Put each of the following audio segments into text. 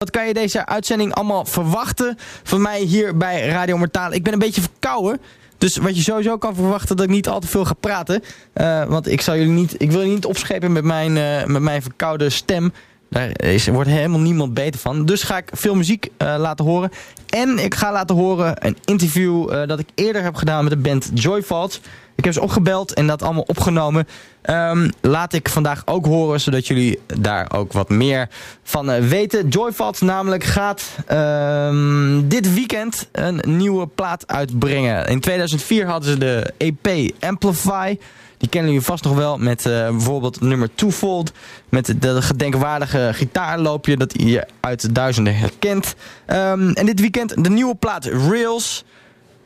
Wat kan je deze uitzending allemaal verwachten van mij hier bij Radio Mortale? Ik ben een beetje verkouden. Dus wat je sowieso kan verwachten dat ik niet al te veel ga praten. Uh, want ik, zal jullie niet, ik wil jullie niet opschepen met mijn, uh, met mijn verkoude stem. Daar wordt helemaal niemand beter van. Dus ga ik veel muziek uh, laten horen. En ik ga laten horen een interview dat ik eerder heb gedaan met de band Joyfalls. Ik heb ze opgebeld en dat allemaal opgenomen. Um, laat ik vandaag ook horen, zodat jullie daar ook wat meer van uh, weten. Joyfalls namelijk gaat um, dit weekend een nieuwe plaat uitbrengen. In 2004 hadden ze de EP Amplify. Die kennen jullie vast nog wel met uh, bijvoorbeeld nummer Twofold. Met dat gedenkwaardige gitaarloopje dat je uit duizenden herkent. Um, en dit weekend de nieuwe plaat Rails...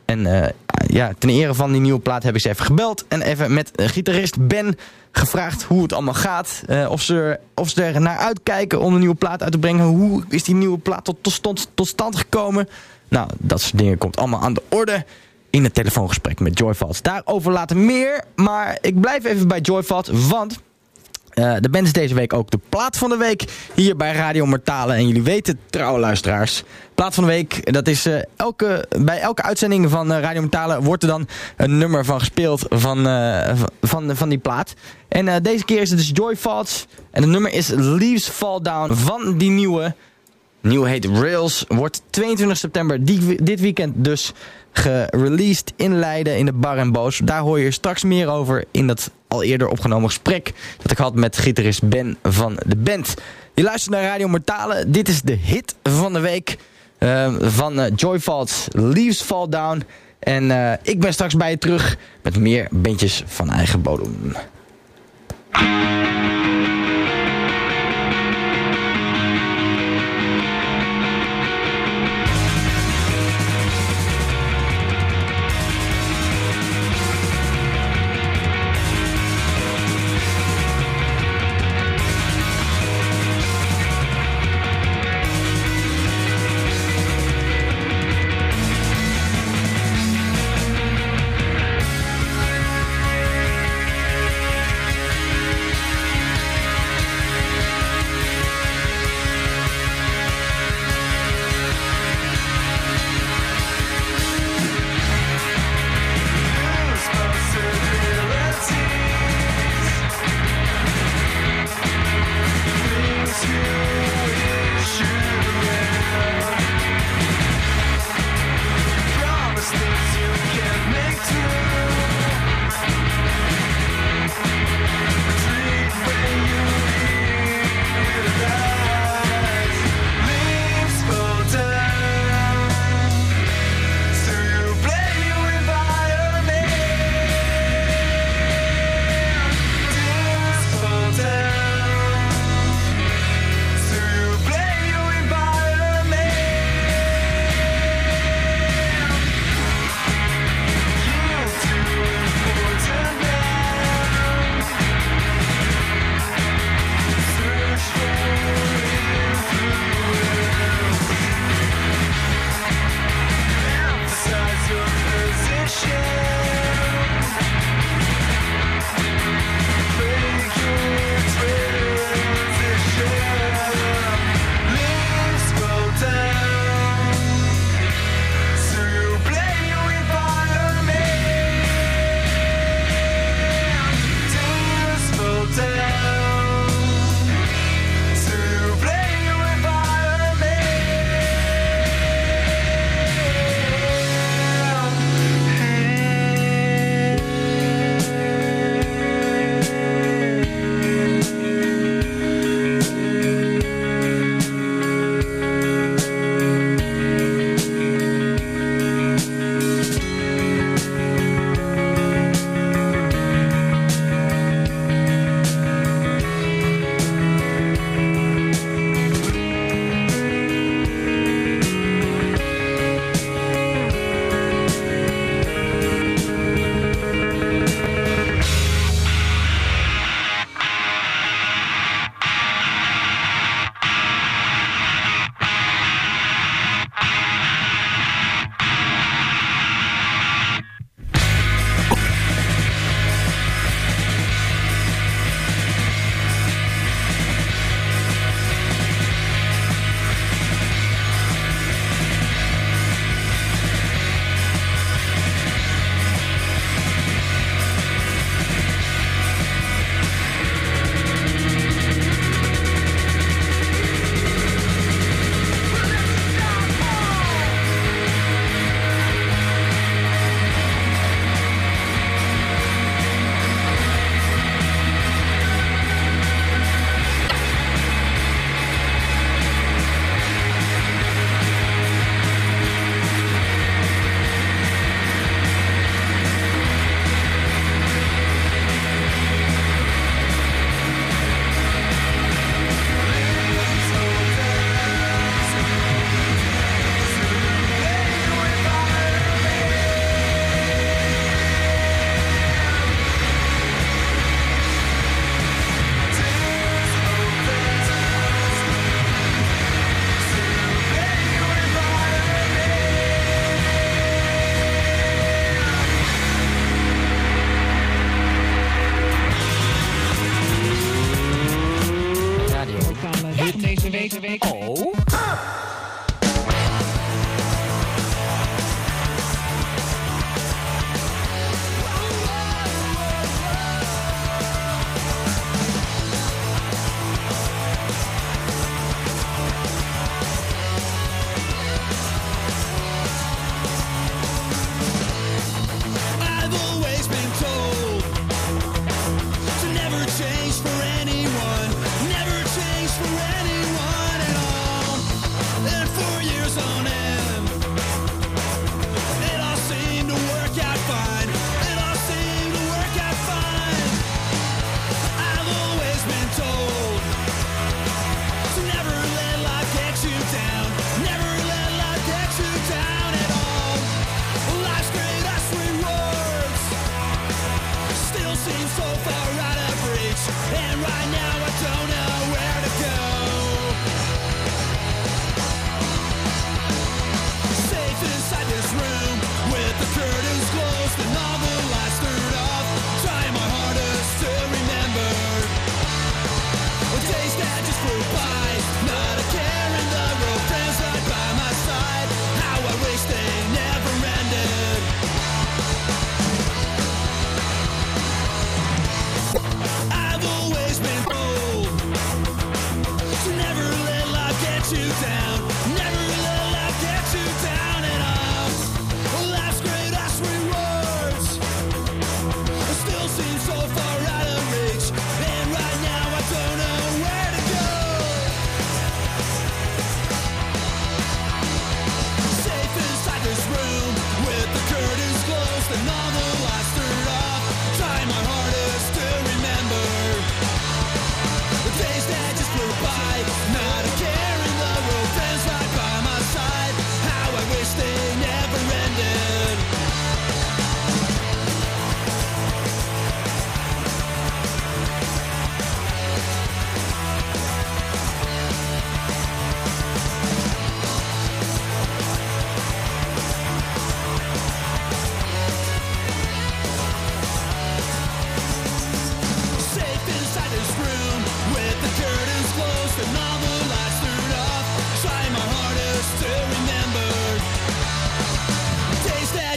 En uh, ja, ten ere van die nieuwe plaat heb ik ze even gebeld. En even met gitarist Ben gevraagd hoe het allemaal gaat. Uh, of, ze, of ze er naar uitkijken om een nieuwe plaat uit te brengen. Hoe is die nieuwe plaat tot, tot, tot stand gekomen? Nou, dat soort dingen komt allemaal aan de orde in het telefoongesprek met Joyfalt. Daarover later meer, maar ik blijf even bij Joyfalt, want... Uh, de band is deze week ook de plaat van de week hier bij Radio Mortale. En jullie weten, trouwe luisteraars, plaat van de week, dat is uh, elke, bij elke uitzending van uh, Radio Mortale wordt er dan een nummer van gespeeld van, van, van die plaat. En deze keer is het dus Joy en het nummer is Leaves Fall Down van die nieuwe, nieuwe heet Rails, wordt 22 september dit weekend dus gereleased in Leiden in de Bar en Boos. Daar hoor je straks meer over in dat al eerder opgenomen gesprek dat ik had met gitarist Ben van de band. Je luistert naar Radio Mortale. Dit is de hit van de week uh, van uh, Joy Falls, Leaves Fall Down. En uh, ik ben straks bij je terug met meer bandjes van eigen bodem.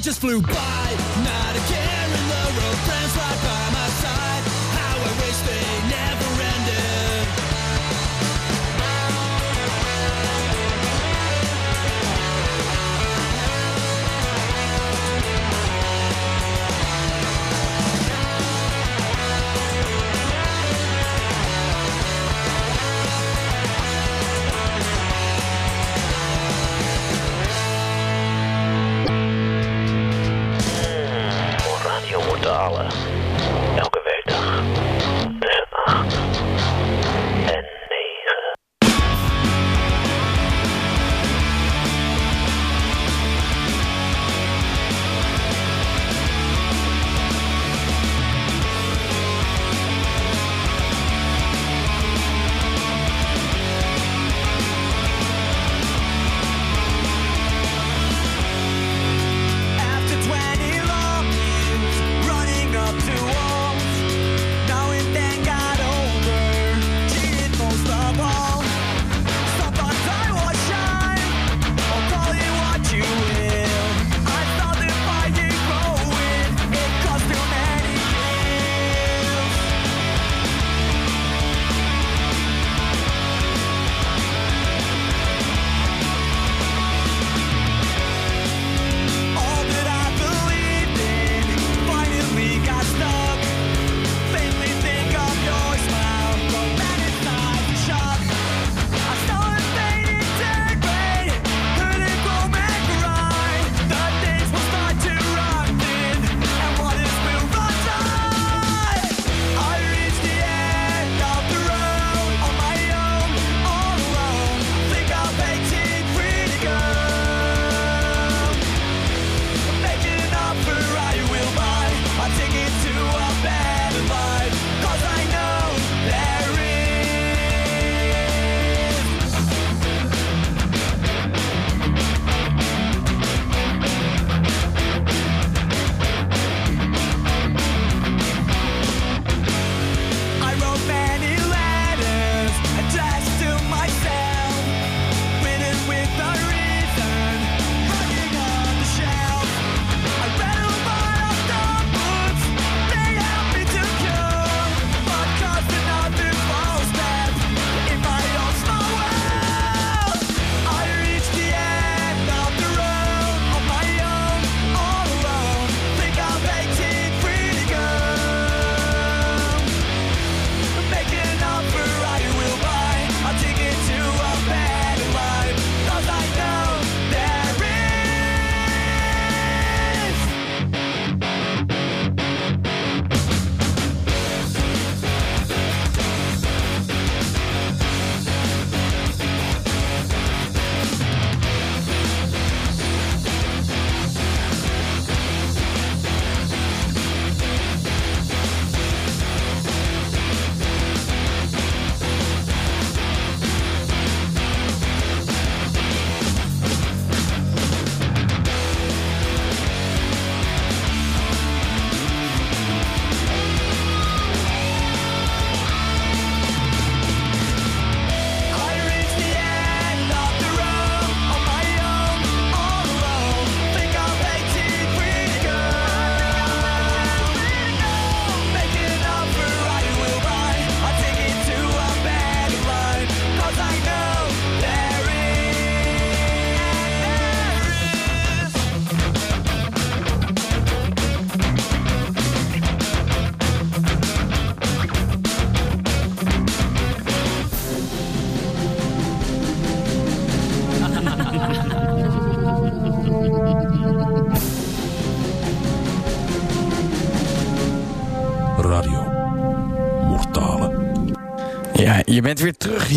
just flew by, not a care in the world, friends fly by.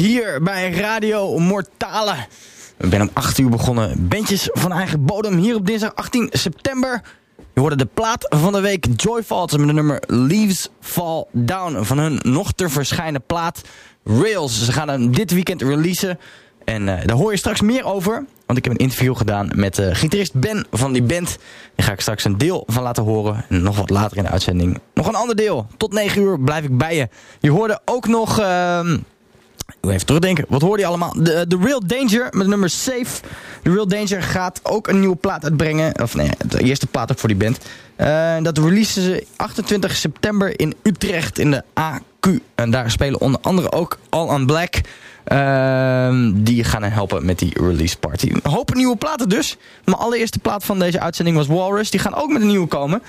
Hier bij Radio Mortale. We zijn om 8 uur begonnen. Bandjes van eigen bodem hier op dinsdag 18 september. Je hoorde de plaat van de week Joyfalls met de nummer Leaves Fall Down. Van hun nog te verschijnen plaat Rails. Ze gaan hem dit weekend releasen. En eh, daar hoor je straks meer over. Want ik heb een interview gedaan met uh, gitarist Ben van die band. Daar ga ik straks een deel van laten horen. En nog wat later in de uitzending nog een ander deel. Tot 9 uur blijf ik bij je. Je hoorde ook nog... Uh, even terugdenken. Wat hoorde je allemaal? The Real Danger met nummer Safe. The Real Danger gaat ook een nieuwe plaat uitbrengen. Of nee, de eerste plaat ook voor die band. Uh, dat releasen ze 28 september in Utrecht in de AQ. En daar spelen onder andere ook All on Black... Uh, die gaan helpen met die release party. Een hoop nieuwe platen dus. Mijn allereerste plaat van deze uitzending was Walrus. Die gaan ook met een nieuwe komen.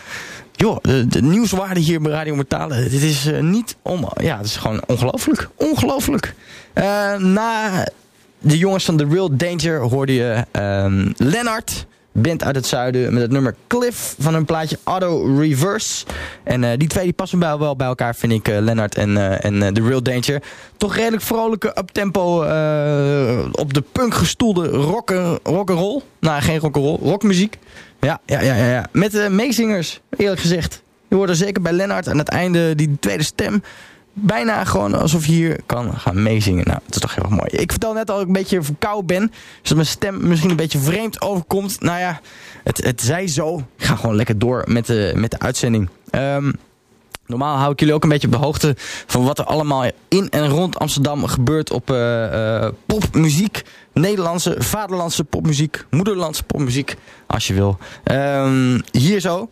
Joh, de, de nieuwswaarde hier bij Radio Mortale. Dit is uh, niet om... Ja, het is gewoon ongelooflijk. Ongelooflijk. Uh, na de jongens van The Real Danger hoorde je um, Lennart band uit het zuiden met het nummer Cliff van hun plaatje Auto Reverse. En uh, die twee die passen wel, wel bij elkaar vind ik, uh, Lennart en, uh, en The Real Danger. Toch redelijk vrolijke uptempo op de punk gestoelde rock, rock'n'roll. Nou, geen rock'n'roll, rockmuziek. Ja, ja, ja, ja, ja. Met meezingers, eerlijk gezegd. Je hoort er zeker bij Lennart aan het einde die tweede stem bijna gewoon alsof je hier kan gaan meezingen. Nou, het is toch heel erg mooi. Ik vertel net al dat ik een beetje verkouden ben. Dus dat mijn stem misschien een beetje vreemd overkomt. Nou ja, het, het zij zo. Ik ga gewoon lekker door met de, met de uitzending. Um, normaal hou ik jullie ook een beetje op de hoogte van wat er allemaal in en rond Amsterdam gebeurt op uh, uh, popmuziek. Nederlandse, vaderlandse popmuziek, moederlandse popmuziek, als je wil. Um, hier zo,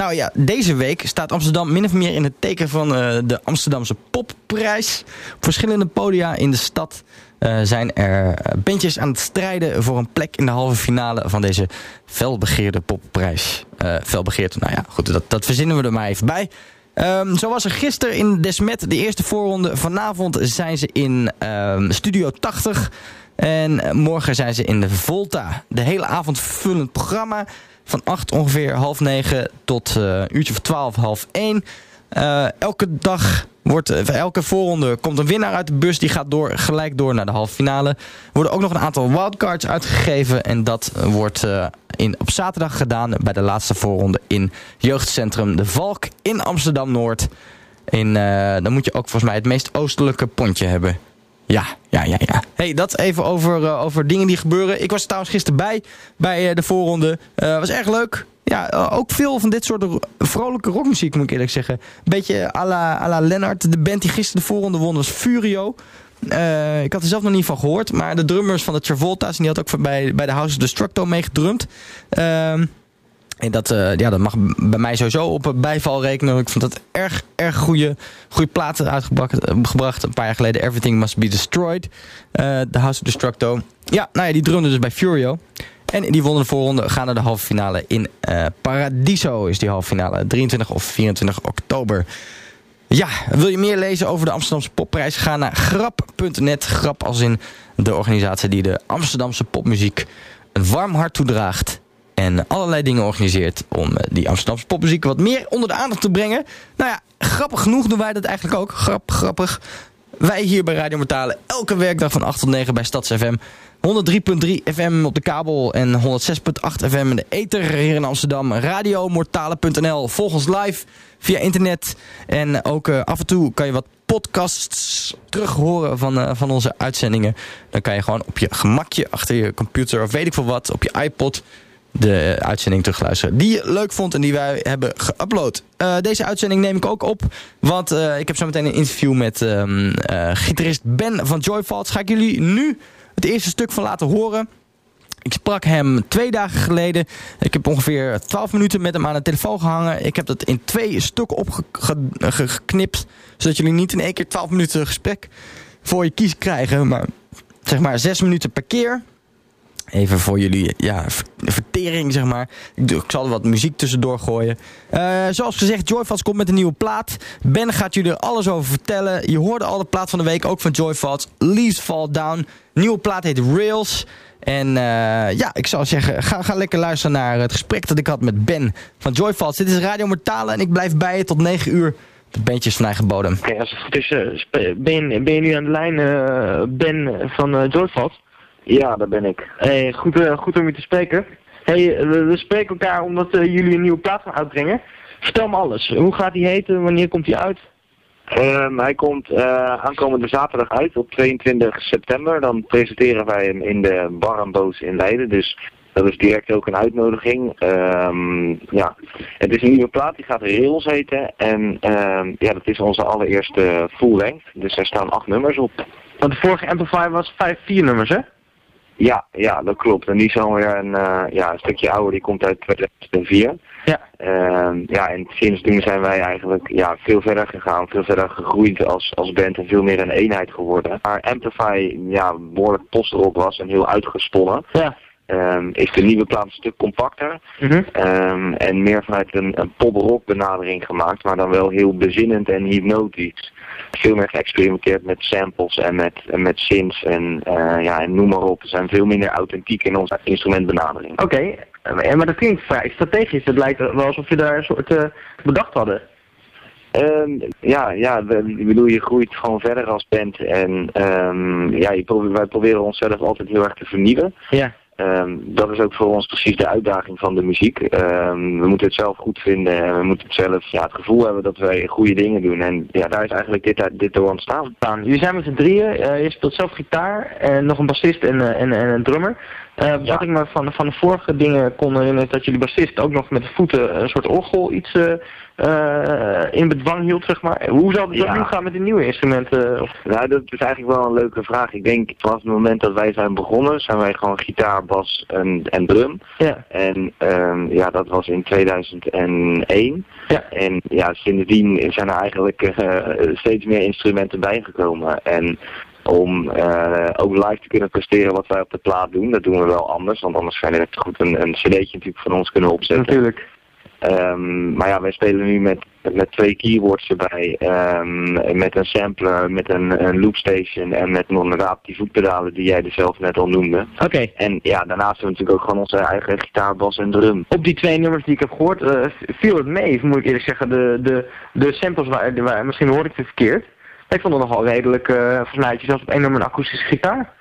nou ja, deze week staat Amsterdam min of meer in het teken van uh, de Amsterdamse popprijs. Op verschillende podia in de stad uh, zijn er bandjes aan het strijden voor een plek in de halve finale van deze felbegeerde popprijs. Uh, felbegeerd, nou ja, goed, dat, dat verzinnen we er maar even bij. Um, zo was er gisteren in Desmet de eerste voorronde. Vanavond zijn ze in um, Studio 80. En morgen zijn ze in de Volta. De hele avond vullend programma van 8 ongeveer half 9 tot uh, een uurtje of 12, half 1. Uh, elke dag wordt, uh, elke voorronde komt een winnaar uit de bus. Die gaat door, gelijk door naar de halve finale. Er worden ook nog een aantal wildcards uitgegeven. En dat wordt in, op zaterdag gedaan bij de laatste voorronde in jeugdcentrum De Valk in Amsterdam-Noord. In, dan moet je ook volgens mij het meest oostelijke pontje hebben. Ja, ja, ja, ja. hey, dat even over, uh, over dingen die gebeuren. Ik was trouwens gisteren bij, bij uh, de voorronde. Uh, was erg leuk. Ja, ook veel van dit soort vrolijke rockmuziek, moet ik eerlijk zeggen. Beetje à la, à Lennart. De band die gisteren de voorronde won was Furio. Ik had er zelf nog niet van gehoord. Maar de drummers van de Travolta's, die had ook bij, bij de House of Destructo meegedrumd. Uh, en dat, uh, ja, dat mag bij mij sowieso op bijval rekenen. Ik vond dat erg, erg goede, goede platen uitgebracht. Gebracht, een paar jaar geleden. Everything Must Be Destroyed. Uh, The House of Destructo. Ja, nou ja, die drumde dus bij Furio. En die wonnen de voorronde. Gaan naar de halve finale in Paradiso. Is die halve finale. 23 of 24 oktober. Ja, wil je meer lezen over de Amsterdamse popprijs? Ga naar grap.net. Grap als in de organisatie die de Amsterdamse popmuziek een warm hart toedraagt. En allerlei dingen organiseert om die Amsterdamse popmuziek wat meer onder de aandacht te brengen. Nou ja, grappig genoeg doen wij dat eigenlijk ook. Grap, grappig. Wij hier bij Radio Mortale elke werkdag van 8 tot 9 bij Stads FM. 103.3 FM op de kabel en 106.8 FM in de ether hier in Amsterdam. Radiomortale.nl. Volg ons live via internet. En ook uh, af en toe kan je wat podcasts terug horen van, uh, van onze uitzendingen. Dan kan je gewoon op je gemakje achter je computer of weet ik veel wat, op je iPod de uitzending terugluisteren. Die je leuk vond en die wij hebben geüpload. Uh, deze uitzending neem ik ook op. Want uh, ik heb zo meteen een interview met um, uh, gitarist Ben van Joyfalls. Ga ik jullie nu het eerste stuk van laten horen. Ik sprak hem twee dagen geleden. Ik heb ongeveer 12 minuten met hem aan de telefoon gehangen. Ik heb dat in twee stukken opgeknipt. Zodat jullie niet in één keer 12 minuten gesprek voor je kies krijgen. Maar zeg maar 6 minuten per keer. Even voor jullie ja, vertering, zeg maar. Ik, zal er wat muziek tussendoor gooien. Uh, zoals gezegd, Joyfalls komt met een nieuwe plaat. Ben gaat jullie er alles over vertellen. Je hoorde al de plaat van de week, ook van Joyfalls. Leaves Fall Down. Nieuwe plaat heet Rails. En uh, ja, ik zou zeggen, ga, ga lekker luisteren naar het gesprek dat ik had met Ben van Joyfalls. Dit is Radio Mortale en ik blijf bij je tot 9 uur De bandjes van eigen bodem. Oké, als het goed is, eh, ben, je, ben je nu aan de lijn, eh, Ben van Joyfast? Ja, daar ben ik. Hey, goed, eh, goed om je te spreken. Hey, eh, we, we spreken elkaar omdat eh, jullie een nieuwe plaat gaan uitbrengen. Vertel me alles. Hoe gaat die heten? Wanneer komt die uit? Ehm, hij komt eh, aankomende zaterdag uit op 22 september. Dan presenteren wij hem in de Bar en Boos in Leiden. Dus dat is direct ook een uitnodiging. Ehm, ja, het is een nieuwe plaat, die gaat Rails heten. En ehm, ja, dat is onze allereerste full length. Dus er staan acht nummers op. Want de vorige Amplify was vijf, vier nummers, hè? Ja, ja, dat klopt. En die is alweer een, eh, ja, een stukje ouder, die komt uit 2004. Ja. Ehm, ja, en sindsdien zijn wij eigenlijk ja, veel verder gegaan, veel verder gegroeid als, als band en veel meer een eenheid geworden. Maar Amplify ja, behoorlijk postrok was en heel uitgesponnen. Ja. Ehm, is de nieuwe plaat een stuk compacter Mhm. ehm, en meer vanuit een, een pop-rock benadering gemaakt, maar dan wel heel bezinnend en hypnotisch. Veel meer geëxperimenteerd met samples en met, en met synths en, eh, ja, en noem maar op. We zijn veel minder authentiek in onze instrumentbenadering. Oké, eh, maar dat klinkt vrij strategisch. Het lijkt wel alsof je daar een soort eh, bedacht hadden. Ehm, ja, ja we- ik bedoel, je groeit gewoon verder als band en ehm, ja, je probeert, wij proberen onszelf altijd heel erg te vernieuwen. Ja. Ehm, dat is ook voor ons precies de uitdaging van de muziek. Ehm, we moeten het zelf goed vinden en we moeten het zelf ja, het gevoel hebben dat wij goede dingen doen. En ja, daar is eigenlijk dit, dit door ontstaan. staan. Jullie zijn met z'n drieën. eh, je speelt zelf gitaar en nog een bassist en, eh, en, en een drummer. Ja. Wat ik me van, van de vorige dingen kon herinneren is dat jullie bassist ook nog met de voeten een soort orgel iets eh, in bedwang hield, zeg maar. Hoe zal het Ja. nu gaan met die nieuwe instrumenten? Of- Nou, dat is eigenlijk wel een leuke vraag. Ik denk vanaf het moment dat wij zijn begonnen, zijn wij gewoon gitaar, bas en, en drum. Ja. En ehm, ja, dat was in 2001. Ja. En ja, sindsdien zijn er eigenlijk eh, steeds meer instrumenten bijgekomen. En om eh, ook live te kunnen presteren wat wij op de plaat doen, dat doen we wel anders. Want anders zijn we net goed een, een cd'tje natuurlijk van ons kunnen opzetten. Natuurlijk. Ehm, maar ja, wij spelen nu met, met twee keyboards erbij, ehm, met een sampler, met een, een loopstation en met nog inderdaad die voetpedalen die jij er zelf net al noemde. Oké. En ja, daarnaast hebben we natuurlijk ook gewoon onze eigen gitaar, bas en drum. Op die twee nummers die ik heb gehoord, eh, viel het mee, moet ik eerlijk zeggen. De, de, de samples waren, waren misschien hoorde ik het verkeerd. Ik vond het nogal redelijk, uh, je zelfs op één nummer een akoestische gitaar.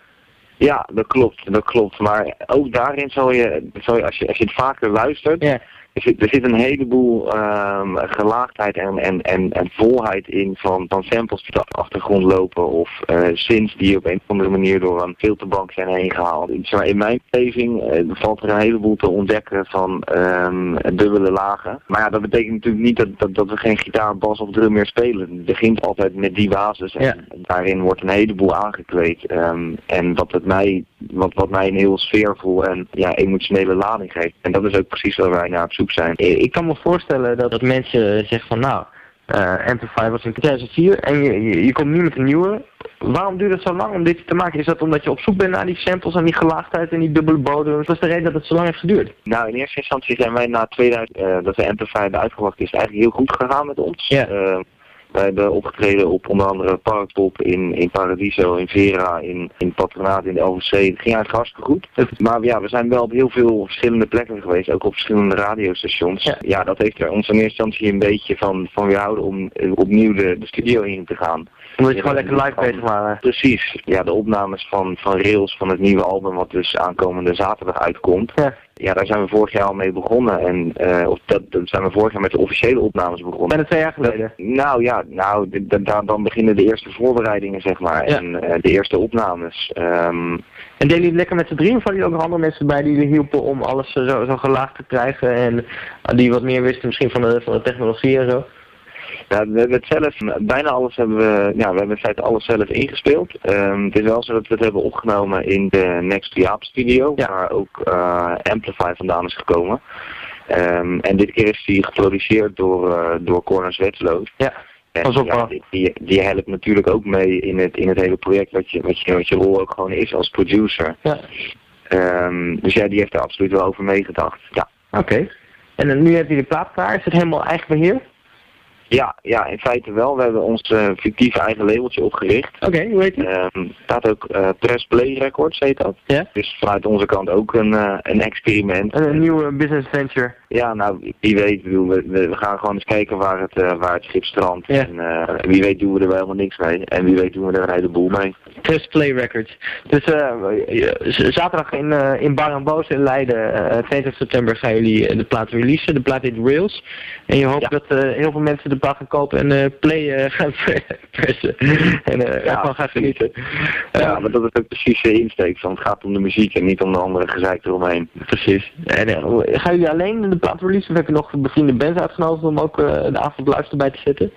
Ja, dat klopt, dat klopt. Maar ook daarin zal je, zal je als, je als je het vaker luistert. Er, zit, er zit een heleboel ehm, gelaagdheid en, en, en, en volheid in van, van samples die op de achtergrond lopen of eh synths die op een of andere manier door een filterbank zijn heen gehaald. Zeg maar, in mijn beleving eh, valt er een heleboel te ontdekken van ehm, dubbele lagen. Maar ja, dat betekent natuurlijk niet dat, dat, dat we geen gitaar, bas of drum meer spelen. Het begint altijd met die basis en Ja. daarin wordt een heleboel aangekleed. Ehm, en wat het mij, wat, wat mij een heel sfeervol en ja, emotionele lading geeft. En dat is ook precies waar wij naar op zoek zijn. Ik kan me voorstellen dat, dat mensen zeggen van nou, eh Amplify was in 2004 en je, je, je komt nu met een nieuwe. Waarom duurt het zo lang om dit te maken? Is dat omdat je op zoek bent naar die samples en die gelaagdheid en die dubbele bodem? Wat is de reden dat het zo lang heeft geduurd? Nou, in eerste instantie zijn wij na 2000, eh, dat de Amplify hebben uitgebracht, is eigenlijk heel goed gegaan met ons. Ja. Eh, wij hebben opgetreden op onder andere Parkpop in, in Paradiso, in Vera, in, in Patronaat, in de LVC. Het ging eigenlijk hartstikke goed. Maar ja, we zijn wel op heel veel verschillende plekken geweest, ook op verschillende radiostations. Ja. Ja, dat heeft er ons in eerste instantie een beetje van, van weerhouden om opnieuw de, de studio in te gaan. Omdat je gewoon lekker live bezig waren. Precies. Ja, de opnames van, van Rails van het nieuwe album, wat dus aankomende zaterdag uitkomt. Ja. Ja, daar zijn we vorig jaar al mee begonnen. En, eh, of dat, dat zijn we vorig jaar met de officiële opnames begonnen. Bijna twee jaar geleden. Nou ja, nou, d- d- daar- dan beginnen de eerste voorbereidingen, zeg maar. Ja. En eh, de eerste opnames. Ehm, En deden jullie het lekker met z'n drieën of hadden jullie ook nog andere mensen bij die jullie hielpen om alles zo, zo gelaagd te krijgen en eh, die wat meer wisten misschien van de, van de technologie en zo? Ja, we hebben het zelf, bijna alles hebben we, ja, we hebben in feite alles zelf ingespeeld. Ehm, het is wel zo dat we het hebben opgenomen in de Next Jaap studio, Ja. waar ook eh, Amplify vandaan is gekomen. Ehm, en dit keer is die geproduceerd door, eh door Corner Zwetsloot. Ja. En ja, die, die, helpt natuurlijk ook mee in het, in het hele project, wat je, wat, je, wat je rol ook gewoon is als producer. Ja. Ehm, dus ja, die heeft er absoluut wel over meegedacht. Ja. Oké. En nu heb je de plaat klaar. Is het helemaal eigen beheer? Ja, ja, in feite wel. We hebben ons eh, fictieve eigen labeltje opgericht. Oké, hoe heet die? Ehm staat ook eh, Press Play Records, heet dat. Ja. Dus vanuit onze kant ook een, eh, een experiment. Een, een nieuwe business venture. Ja, nou, wie weet, bedoel, we, we gaan gewoon eens kijken waar het, eh, waar het schip strandt. Ja. En eh, wie weet doen we er wel helemaal niks mee. En wie weet doen we er een heleboel mee. Press Play Records. Dus eh, z- zaterdag in, eh, in Bar en Boos in Leiden, eh 22 september, gaan jullie de plaat releasen. De plaat heet Rails. En je hoopt Ja. dat heel veel mensen de plaat gaan kopen en play gaan pressen. en eh Ja, ervan gaan genieten. Ja, maar dat is ook precies de insteek van het gaat om de muziek en niet om de andere gezeik eromheen. Precies. En gaan jullie alleen de plaat releasen of heb je nog bevriende bands uitgenodigd om ook eh, de avond luister bij te zetten?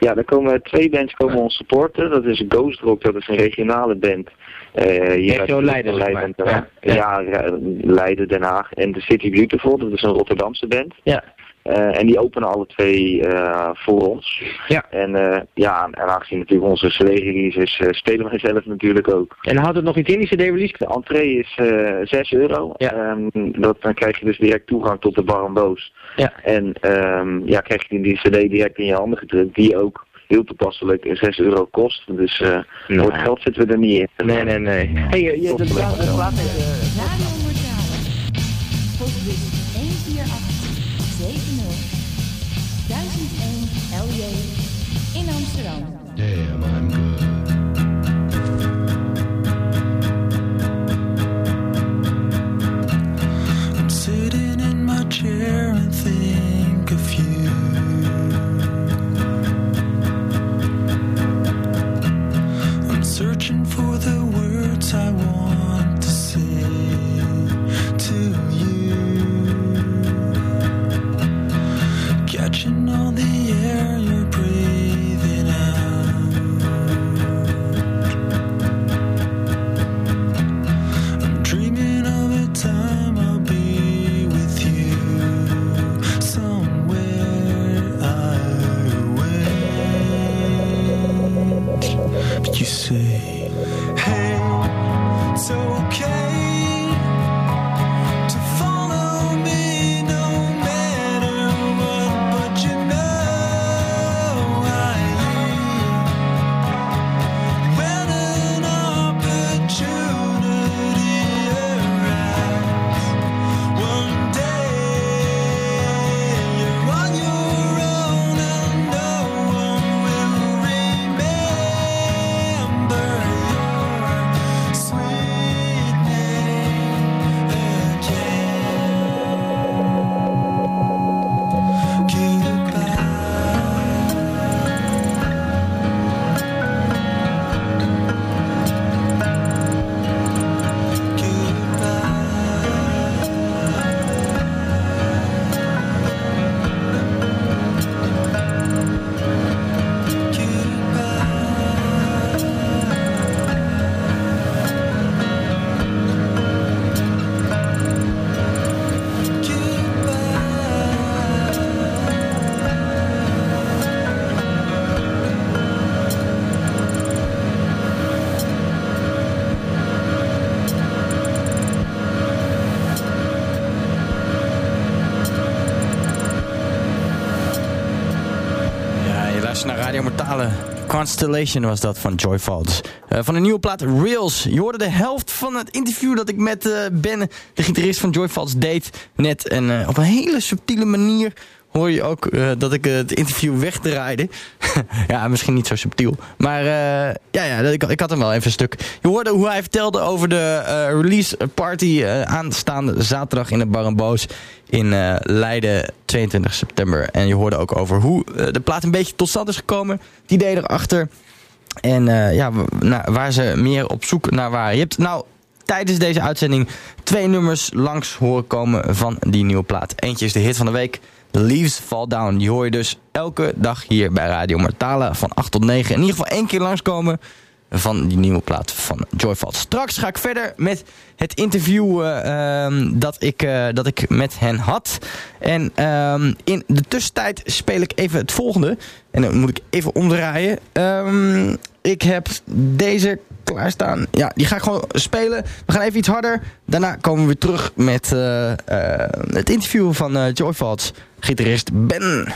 Ja, er komen twee bands komen ons supporten. Dat is Ghost Rock, dat is een regionale band. Eh hier Regio Leiden, zeg Leiden, maar. Haag. Ja. Ja, Leiden, Den Haag. En The City Beautiful, dat is een Rotterdamse band. Ja. Eh, en die openen alle twee eh, voor ons. Ja. En eh, ja, en aangezien natuurlijk onze CD-release is, spelen wij zelf natuurlijk ook. En houdt het nog iets in die CD-release? De entree is eh 6 euro. Ja. Ehm, dat, dan krijg je dus direct toegang tot de bar en boos. Ja. En ehm, ja, krijg je die cd direct in je handen gedrukt, die ook heel toepasselijk 6 euro kost. Dus eh Nou. voor het geld zitten we er niet in. Nee, nee, nee. Hey, je, je, de, de chair and think of you. I'm searching for the words I want Constellation was dat van Joy Falls. Eh, van de nieuwe plaat Reels. Je hoorde de helft van het interview dat ik met eh, Ben, de gitarist van Joy Falls, deed net. En eh, op een hele subtiele manier hoor je ook eh, dat ik eh, het interview wegdraaide. ja, misschien niet zo subtiel. Maar eh, ja, ja ik, ik had hem wel even een stuk. Je hoorde hoe hij vertelde over de release party aanstaande zaterdag in de Boos in Leiden 22 september. En je hoorde ook over hoe de plaat een beetje tot stand is gekomen. Het idee erachter. En ja, waar ze meer op zoek naar waren. Je hebt nou tijdens deze uitzending twee nummers langs horen komen van die nieuwe plaat. Eentje is de hit van de week. Leaves Fall Down. Die hoor je dus elke dag hier bij Radio Mortala van 8 tot 9. In ieder geval één keer langskomen van die nieuwe plaat van Joyfall. Straks ga ik verder met het interview eh, ehm, dat, ik, eh, dat ik met hen had. En ehm, in de tussentijd speel ik even het volgende. En dan moet ik even omdraaien. Ehm, ik heb deze klaarstaan. Ja, die ga ik gewoon spelen. We gaan even iets harder. Daarna komen we weer terug met eh, eh, het interview van Joyfalls gitarist Ben.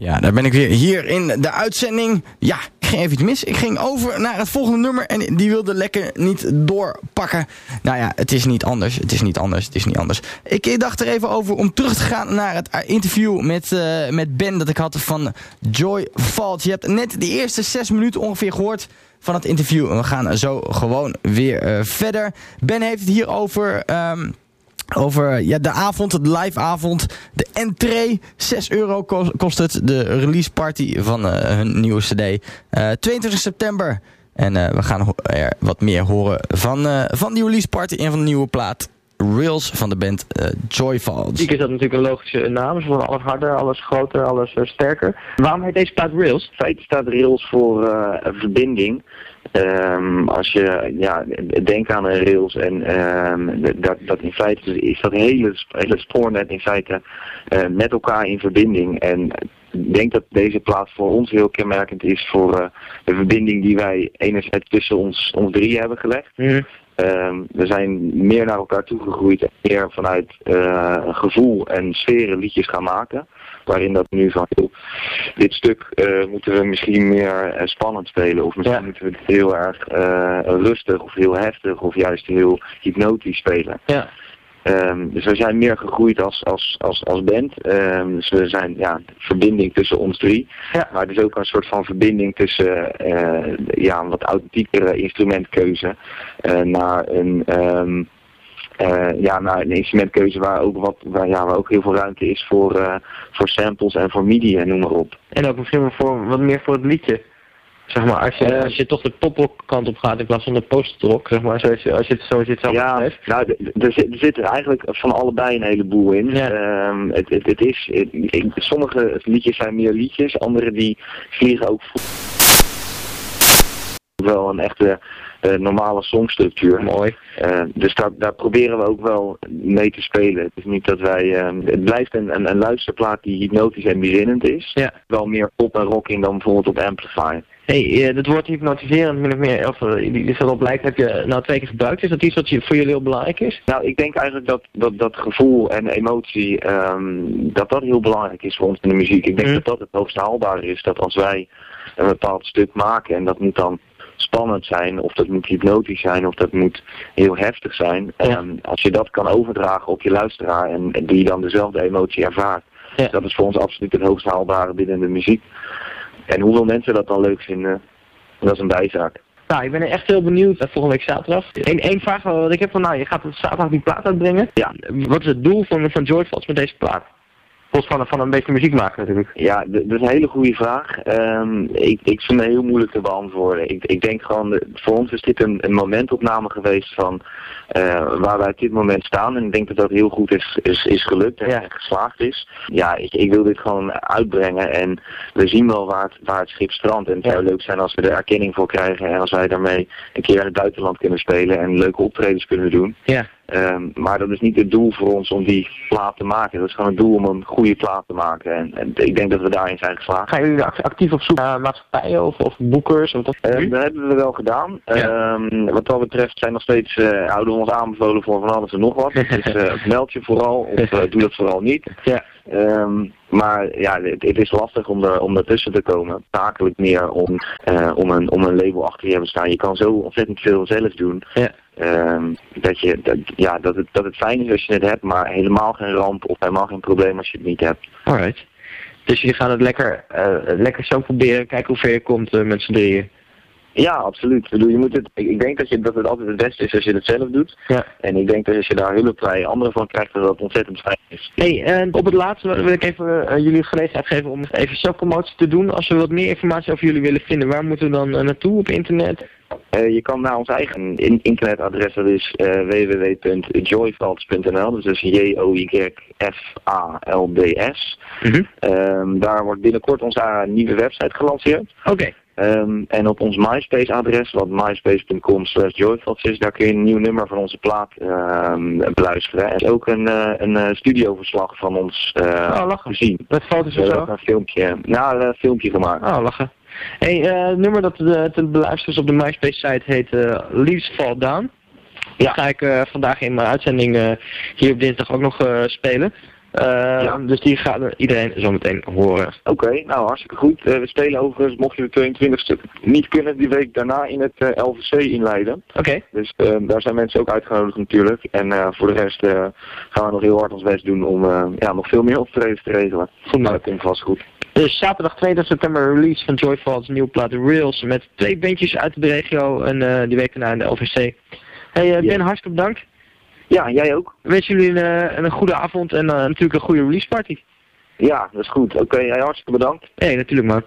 Ja, daar ben ik weer hier in de uitzending. Ja, ik ging even iets mis. Ik ging over naar het volgende nummer en die wilde lekker niet doorpakken. Nou ja, het is niet anders. Het is niet anders. Het is niet anders. Ik dacht er even over om terug te gaan naar het interview met, eh, met Ben dat ik had van Joy Fault. Je hebt net de eerste zes minuten ongeveer gehoord van het interview. En we gaan zo gewoon weer eh, verder. Ben heeft het hier over... ehm, over ja, de avond, de live avond, de entree. 6 euro kost, het. De release party van eh, hun nieuwe cd. Eh 22 september. En eh, we gaan er wat meer horen van, eh, van die release party en van de nieuwe plaat. Rails van de band eh Joyfall. Muziek is dat natuurlijk een logische naam. Ze worden alles harder, alles groter, alles eh, sterker. Waarom heet deze plaat Rails? In feite staat Rails voor eh, verbinding. Ehm, als je ja, denkt aan een rails en ehm, dat, dat in feite is dat hele, hele spoornet in feite eh, met elkaar in verbinding. En ik denk dat deze plaats voor ons heel kenmerkend is voor eh, de verbinding die wij enerzijds tussen ons, ons drie hebben gelegd. Ehm, we zijn meer naar elkaar toegegroeid en meer vanuit eh, gevoel en sferen liedjes gaan maken. Waarin dat nu van, joh, dit stuk eh, moeten we misschien meer eh, spannend spelen. Of misschien Ja. moeten we het heel erg eh, rustig of heel heftig of juist heel hypnotisch spelen. Ja. Ehm, dus we zijn meer gegroeid als, als, als, als band. Ehm, dus we zijn ja, verbinding tussen ons drie. Ja. Maar het is ook een soort van verbinding tussen ja, een wat authentiekere instrumentkeuze naar een... ehm, eh, ja, naar een instrumentkeuze waar ook, wat, waar, ja, waar ook heel veel ruimte is voor, eh, voor samples en voor midi en noem maar op. En ook misschien wel voor, wat meer voor het liedje. Zeg maar, als je, Eh. als je toch de poprock kant op gaat in plaats van de postrock, zeg maar, zoals je, als je het, zoals je het zelf Ja, nou, er zit, er zit eigenlijk van allebei een heleboel in. Ja. Ehm, het, het, het is, het- ik- sommige liedjes zijn meer liedjes, andere die vliegen ook wel een echte eh, normale songstructuur. Mooi. Eh, dus daar, daar proberen we ook wel mee te spelen. Het is niet dat wij, ehm, het blijft een, een, een luisterplaat die hypnotisch en bezinnend is. Ja. Wel meer pop en rock in dan bijvoorbeeld op Amplify. hey, eh, het woord hypnotiserend, min of meer, of die is erop lijkt, heb je nou twee keer gebruikt. Is dat iets wat je, voor jullie heel belangrijk is? Nou, ik denk eigenlijk dat dat, dat gevoel en emotie, ehm, dat dat heel belangrijk is voor ons in de muziek. Ik denk Mm. dat dat het hoogste haalbare is. Dat als wij een bepaald stuk maken en dat moet dan spannend zijn, of dat moet hypnotisch zijn, of dat moet heel heftig zijn. Ehm, als je dat kan overdragen op je luisteraar en, en die dan dezelfde emotie ervaart, Ja. dat is voor ons absoluut het hoogst haalbare binnen de muziek. En hoeveel mensen dat dan leuk vinden, dat is een bijzaak. Nou, ik ben echt heel benieuwd eh, volgende week zaterdag. Eén één vraag wat ik heb van, nou, je gaat op zaterdag die plaat uitbrengen. Ja. Wat is het doel van, van Joyfalls met deze plaat? Los van, van een beetje muziek maken natuurlijk. Ja, dat is een hele goede vraag. Ehm, ik, ik vind het heel moeilijk te beantwoorden. Ik, ik denk gewoon, voor ons is dit een, een momentopname geweest van eh, waar wij op dit moment staan. En ik denk dat dat heel goed is, is, is gelukt en Ja. geslaagd is. Ja, ik, ik wil dit gewoon uitbrengen en we zien wel waar het, waar het schip strandt. En het zou leuk zijn als we er erkenning voor krijgen en als wij daarmee een keer in het buitenland kunnen spelen en leuke optredens kunnen doen. Ja. Ehm, maar dat is niet het doel voor ons om die plaat te maken. Dat is gewoon het doel om een goede plaat te maken. En, en ik denk dat we daarin zijn geslaagd. Gaan jullie act- actief op zoek naar maatschappijen of, of boekers? Of dat? Eh, dat hebben we wel gedaan. Ja. Ehm, wat dat betreft zijn nog steeds, eh, houden we ons aanbevolen voor van alles en nog wat. Dus eh, meld je vooral of eh, doe dat vooral niet. Ja. Ehm, maar ja, het, het is lastig om, er, om te komen. Zakelijk meer om, om, een, om een label achter je hebben staan. Je kan zo ontzettend veel zelf doen. Ja. Ehm, dat, je, dat, ja, dat, het, dat het fijn is als je het hebt, maar helemaal geen ramp of helemaal geen probleem als je het niet hebt. Alright. Dus jullie gaan het lekker, eh, lekker zo proberen, kijken hoe ver je komt eh, met z'n drieën. Ja, absoluut. Ik, bedoel, je moet het, ik, denk dat, je, dat het altijd het beste is als je het zelf doet. Ja. En ik denk dat als je daar hulp bij anderen van krijgt, dat dat ontzettend fijn is. Hey, en op het laatste wil ik even eh, jullie gelegenheid geven om even zelfpromotie te doen. Als we wat meer informatie over jullie willen vinden, waar moeten we dan naartoe op internet? Eh, je kan naar ons eigen in- internetadres, dat is www.joyvalds.nl. Dus dat is J-O-Y-F-A-L-D-S. Mhm. Ehm, daar wordt binnenkort onze nieuwe website gelanceerd. Oké. Ehm, en op ons MySpace-adres, wat myspace.com slash is, daar kun je een nieuw nummer van onze plaat ehm, beluisteren. En ook een, eh, een studioverslag van ons eh Oh, lachen. gezien. Met foto's We of zo? een filmpje, nou, een filmpje gemaakt. Oh, lachen. Hey, eh, het nummer dat te beluisteren is op de MySpace-site heet eh Leaves Fall Down. Ja. Dat ga ik eh, vandaag in mijn uitzending hier op dinsdag ook nog eh, spelen. Eh, Dus die gaat iedereen zo meteen horen. Oké, nou hartstikke goed. Eh, we spelen overigens, mocht je de 22 niet kunnen, die week daarna in het eh, LVC inleiden. Oké. Dus eh, daar zijn mensen ook uitgenodigd natuurlijk. En eh, voor de rest gaan we nog heel hard ons best doen om ja, nog veel meer optredens te regelen. Goed, Maar dat komt vast goed. Dus zaterdag 22 september release van Joyfalls nieuwe plaat Reels met twee bandjes uit de regio en die week daarna in de LVC. Hey Ben, Ja. hartstikke bedankt. Ja, jij ook? Ik wens jullie een, eh, een goede avond en eh, natuurlijk een goede release party. Ja, dat is goed. Oké, jij hartstikke bedankt. Nee, natuurlijk man.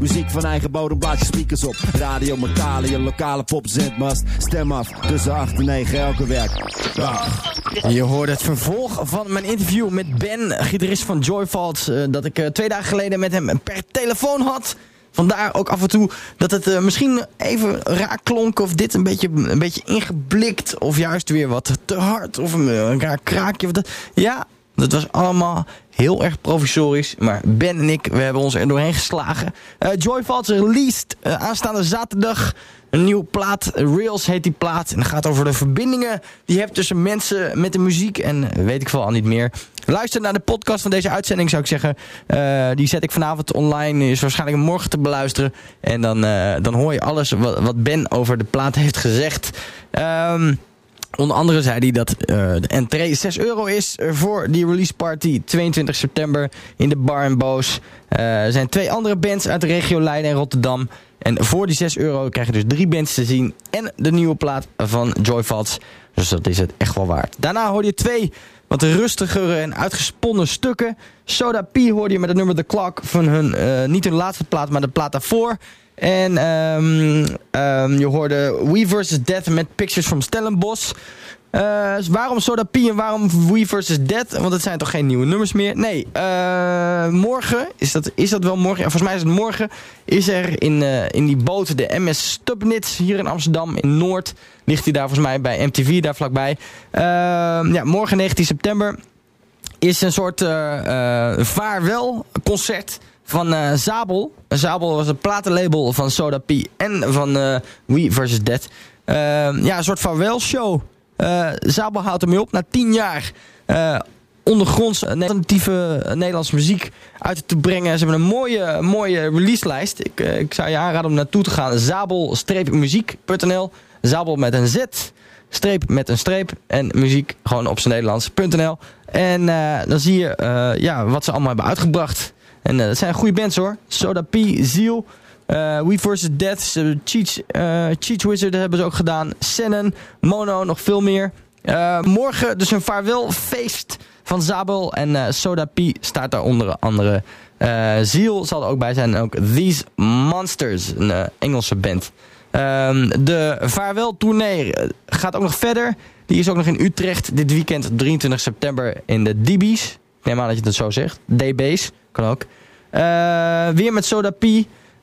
Muziek van eigen bodem, blaad speakers op. Radio Mortale, je lokale popzendmast. Stem af, tussen 8 en 9 elke werk. Dag. Je hoorde het vervolg van mijn interview met Ben, gitarist van Joyfalls. eh, dat ik eh, twee dagen geleden met hem per telefoon had. Vandaar ook af en toe dat het eh, misschien even raar klonk. Of dit een beetje, een beetje ingeblikt. Of juist weer wat te hard. Of een, een kraakje. Ja, dat was allemaal heel erg provisorisch. Maar Ben en ik, we hebben ons er doorheen geslagen. Eh Joyfalls released eh, aanstaande zaterdag een nieuwe plaat. Rails heet die plaat. En het gaat over de verbindingen die je hebt tussen mensen met de muziek. En eh, weet ik veel al niet meer. Luister naar de podcast van deze uitzending zou ik zeggen. Die zet ik vanavond online. Is waarschijnlijk morgen te beluisteren. En dan, dan hoor je alles wat, wat Ben over de plaat heeft gezegd. Ehm... Onder andere zei hij dat eh, de entree 6 euro is voor die release party 22 september in de Bar Boos. Eh, er zijn twee andere bands uit de regio Leiden en Rotterdam. En voor die 6 euro krijg je dus drie bands te zien en de nieuwe plaat van Joyfalls. Dus dat is het echt wel waard. Daarna hoorde je twee wat rustigere en uitgesponnen stukken. Soda P hoorde je met het nummer The Clock van hun, eh, niet hun laatste plaat, maar de plaat daarvoor. En ehm, ehm, je hoorde We vs. Death met Pictures from Stellenbosch. Dus waarom Soda P en waarom We vs. Death? Want het zijn toch geen nieuwe nummers meer? Nee, eh, morgen, is dat, is dat wel morgen? Volgens mij is het morgen, is er in, eh, in die boot de MS Stubnitz hier in Amsterdam, in Noord. Ligt hij daar volgens mij bij MTV, daar vlakbij. Ehm, ja, morgen 19 september is een soort eh eh, vaarwel concert van eh, Zabel. Zabel was een platenlabel van Soda P en van eh We vs. Dead. Ehm, ja, een soort vaarwelshow. Eh Zabel houdt ermee op na tien jaar. eh ondergronds eh, alternatieve eh, Nederlandse muziek uit te brengen. Ze hebben een mooie, mooie releaselijst. Ik, eh, ik zou je aanraden om naartoe te gaan. Zabel-muziek.nl Zabel met een Z streep met een streep en muziek gewoon op zijn Nederlands.nl. En eh, dan zie je eh, ja, wat ze allemaal hebben uitgebracht. En eh, dat zijn goede bands hoor. Soda P, Ziel, eh, We vs. Death, Cheech, eh, Cheech Wizard hebben ze ook gedaan. Sennen, Mono, nog veel meer. Eh, morgen dus een vaarwelfeest van Zabel en eh, Soda P staat daar onder andere. Eh, Ziel zal er ook bij zijn en ook These Monsters, een eh, Engelse band. Ehm, de vaarweltournee eh, gaat ook nog verder. Die is ook nog in Utrecht dit weekend 23 september in de DB's. Neem aan dat je het zo zegt. DB's, kan ook. Eh, weer met Soda P.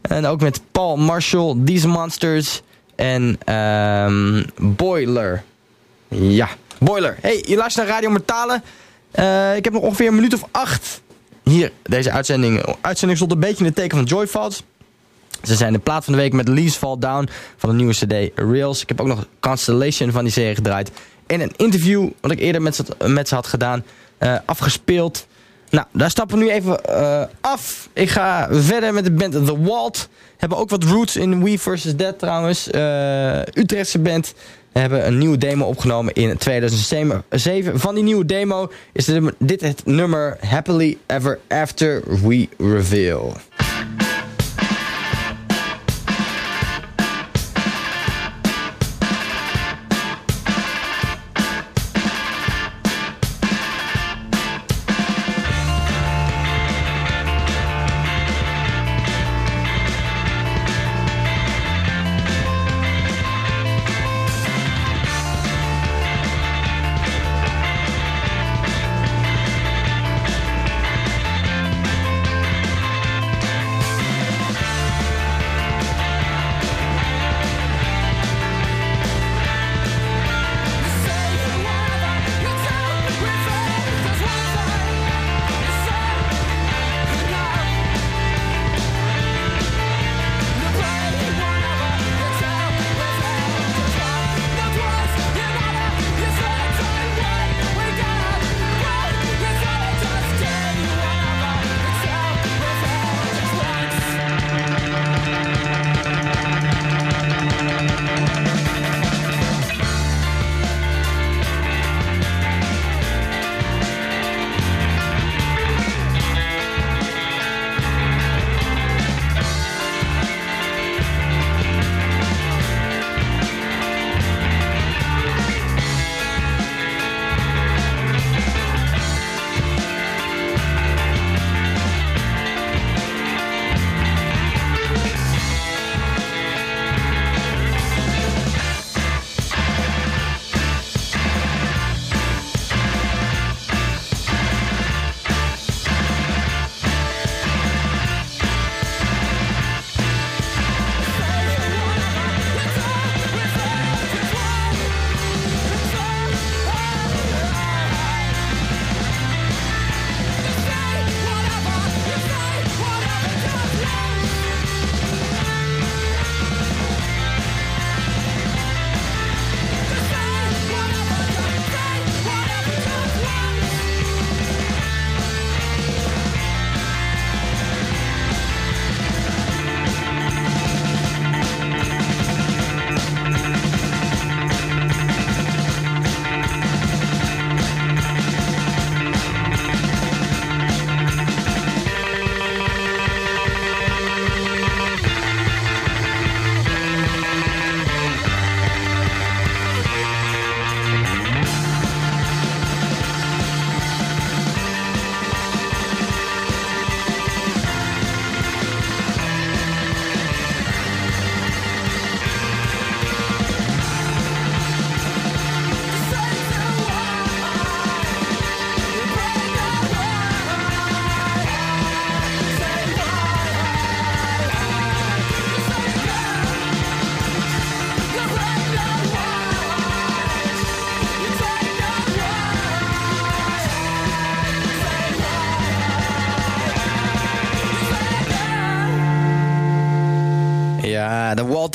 En ook met Paul Marshall, These Monsters en ehm, Boiler. Ja, Boiler. Hey, je luistert naar Radio Mortale. Eh, ik heb nog ongeveer een minuut of acht. Hier, deze uitzending. uitzending stond een beetje in het teken van Joyfalls. Ze zijn de plaat van de week met Leaves Fall Down van de nieuwe cd Rails. Ik heb ook nog Constellation van die serie gedraaid. En een interview wat ik eerder met ze, met ze had gedaan, afgespeeld. Nou, daar stappen we nu even eh, af. Ik ga verder met de band The Walt. Hebben ook wat roots in We vs. Dead trouwens. Eh, Utrechtse band. Hebben een nieuwe demo opgenomen in 2007. Van die nieuwe demo is dit het nummer Happily Ever After We Reveal.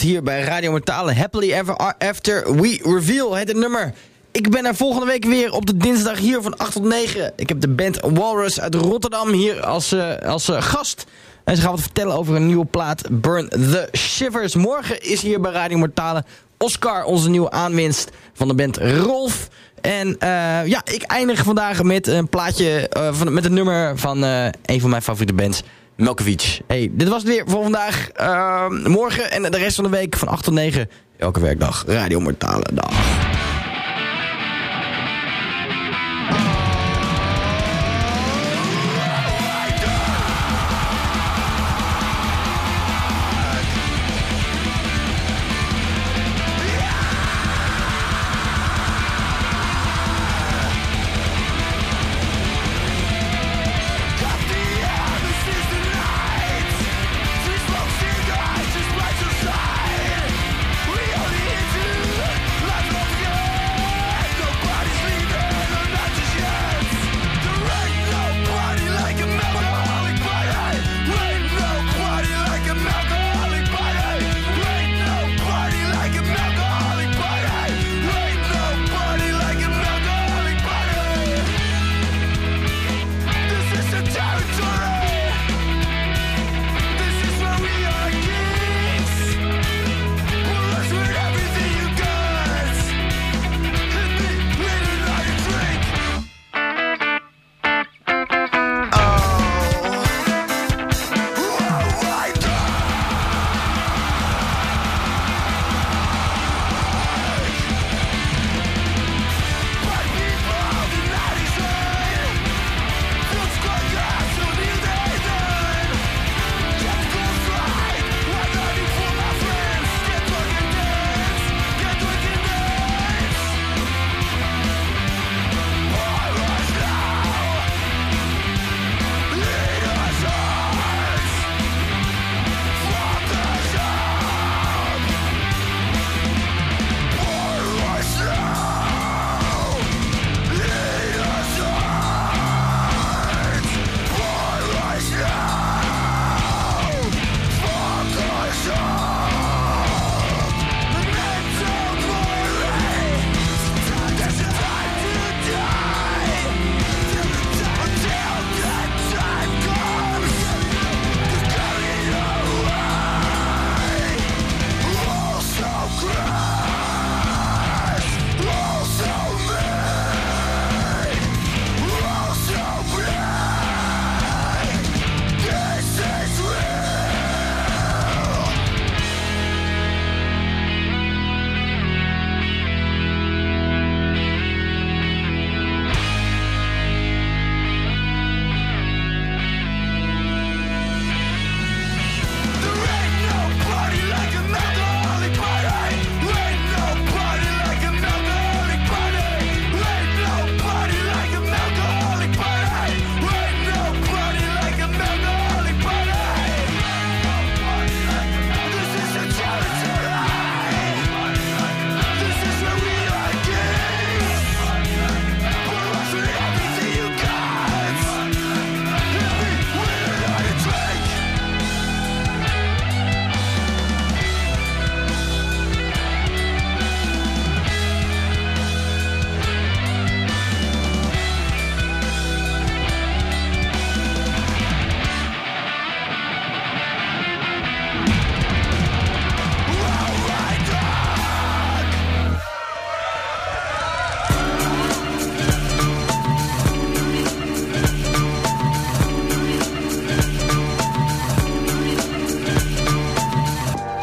Hier bij Radio Mortale. Happily Ever After We Reveal het nummer. Ik ben er volgende week weer op de dinsdag hier van 8 tot 9. Ik heb de band Walrus uit Rotterdam hier als, eh, als eh, gast. En ze gaan wat vertellen over een nieuwe plaat, Burn the Shivers. Morgen is hier bij Radio Mortale Oscar, onze nieuwe aanwinst van de band Rolf. En eh, ja, ik eindig vandaag met een plaatje, van, met een nummer van een van mijn favoriete bands, Melkovic. Hey, dit was het weer voor vandaag. Eh, morgen en de rest van de week van 8 tot 9, elke werkdag, Radio Mortale Dag.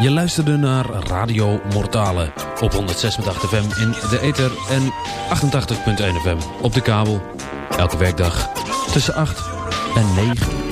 Je luisterde naar Radio Mortale op 106.8 FM in de ether en 88.1 FM op de kabel. Elke werkdag tussen 8 en 9.